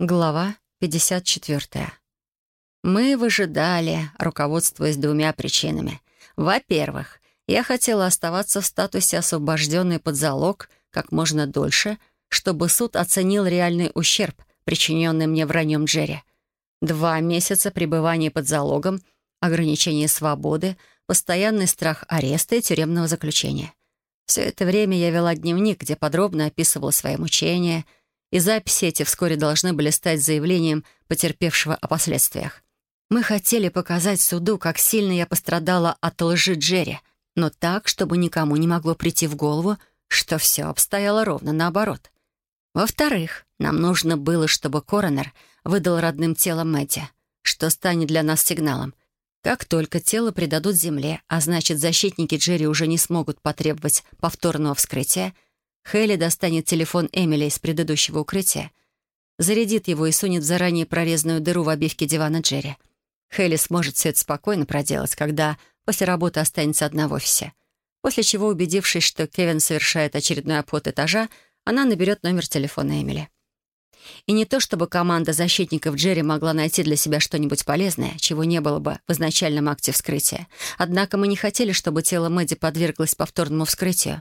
Глава 54. Мы выжидали, руководствуясь двумя причинами. Во-первых, я хотела оставаться в статусе освобожденной под залог как можно дольше, чтобы суд оценил реальный ущерб, причиненный мне враньем Джерри. Два месяца пребывания под залогом, ограничение свободы, постоянный страх ареста и тюремного заключения. Все это время я вела дневник, где подробно описывала свои мучения — и записи эти вскоре должны были стать заявлением потерпевшего о последствиях. Мы хотели показать суду, как сильно я пострадала от лжи Джерри, но так, чтобы никому не могло прийти в голову, что все обстояло ровно наоборот. Во-вторых, нам нужно было, чтобы коронер выдал родным тело Мэтти, что станет для нас сигналом. Как только тело предадут земле, а значит, защитники Джерри уже не смогут потребовать повторного вскрытия, Хейли достанет телефон Эмили из предыдущего укрытия, зарядит его и сунет в заранее прорезанную дыру в обивке дивана Джерри. Хейли сможет все это спокойно проделать, когда после работы останется одна в офисе. После чего, убедившись, что Кевин совершает очередной обход этажа, она наберет номер телефона Эмили. И не то, чтобы команда защитников Джерри могла найти для себя что-нибудь полезное, чего не было бы в изначальном акте вскрытия. Однако мы не хотели, чтобы тело Мэдди подверглось повторному вскрытию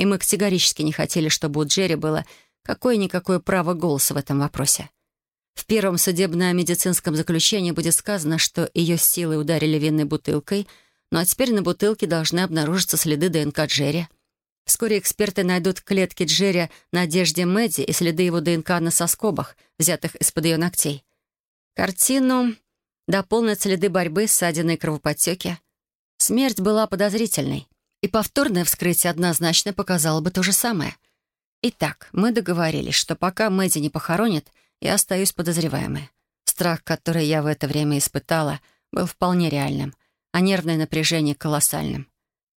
и мы категорически не хотели, чтобы у Джерри было какое-никакое право голоса в этом вопросе. В первом судебно-медицинском заключении будет сказано, что ее силой ударили винной бутылкой, ну а теперь на бутылке должны обнаружиться следы ДНК Джерри. Вскоре эксперты найдут клетки Джерри на одежде Мэдди и следы его ДНК на соскобах, взятых из-под ее ногтей. Картину дополнят следы борьбы, ссадины и кровоподтеки. Смерть была подозрительной. И повторное вскрытие однозначно показало бы то же самое. Итак, мы договорились, что пока Мэдди не похоронят, я остаюсь подозреваемой. Страх, который я в это время испытала, был вполне реальным, а нервное напряжение — колоссальным.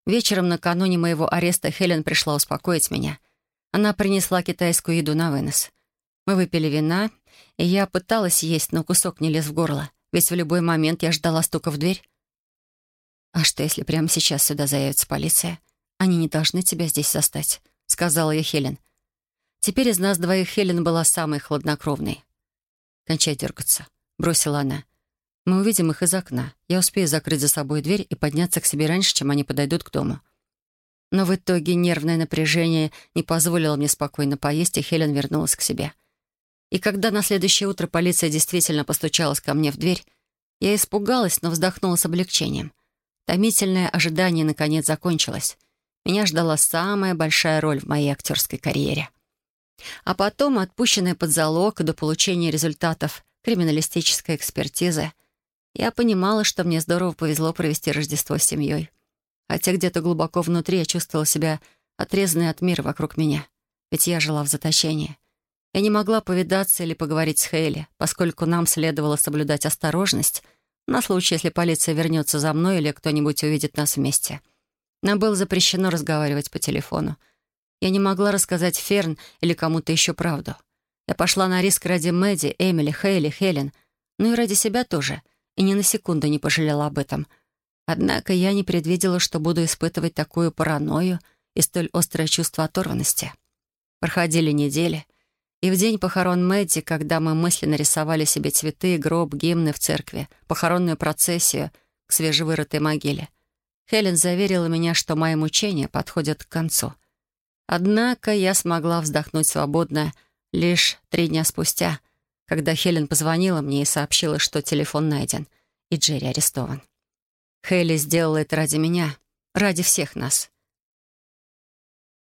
Вечером накануне моего ареста Хелен пришла успокоить меня. Она принесла китайскую еду на вынос. Мы выпили вина, и я пыталась есть, но кусок не лез в горло, ведь в любой момент я ждала стука в дверь. «А что, если прямо сейчас сюда заявится полиция? Они не должны тебя здесь застать», — сказала я Хелен. Теперь из нас двоих Хелен была самой хладнокровной. «Кончай дергаться», — бросила она. «Мы увидим их из окна. Я успею закрыть за собой дверь и подняться к себе раньше, чем они подойдут к дому». Но в итоге нервное напряжение не позволило мне спокойно поесть, и Хелен вернулась к себе. И когда на следующее утро полиция действительно постучалась ко мне в дверь, я испугалась, но вздохнула с облегчением — Томительное ожидание наконец закончилось. Меня ждала самая большая роль в моей актерской карьере. А потом, отпущенная под залог до получения результатов криминалистической экспертизы, я понимала, что мне здорово повезло провести Рождество с семьей. Хотя где-то глубоко внутри я чувствовала себя отрезанной от мира вокруг меня. Ведь я жила в заточении. Я не могла повидаться или поговорить с Хейли, поскольку нам следовало соблюдать осторожность — на случай, если полиция вернется за мной или кто-нибудь увидит нас вместе. Нам было запрещено разговаривать по телефону. Я не могла рассказать Ферн или кому-то еще правду. Я пошла на риск ради Мэдди, Эмили, Хейли, Хелен, ну и ради себя тоже, и ни на секунду не пожалела об этом. Однако я не предвидела, что буду испытывать такую паранойю и столь острое чувство оторванности. Проходили недели, и в день похорон Мэдди, когда мы мысленно рисовали себе цветы, гроб, гимны в церкви, похоронную процессию к свежевырытой могиле, Хелен заверила меня, что мои мучения подходят к концу. Однако я смогла вздохнуть свободно лишь три дня спустя, когда Хелен позвонила мне и сообщила, что телефон найден, и Джерри арестован. Хейли сделала это ради меня, ради всех нас —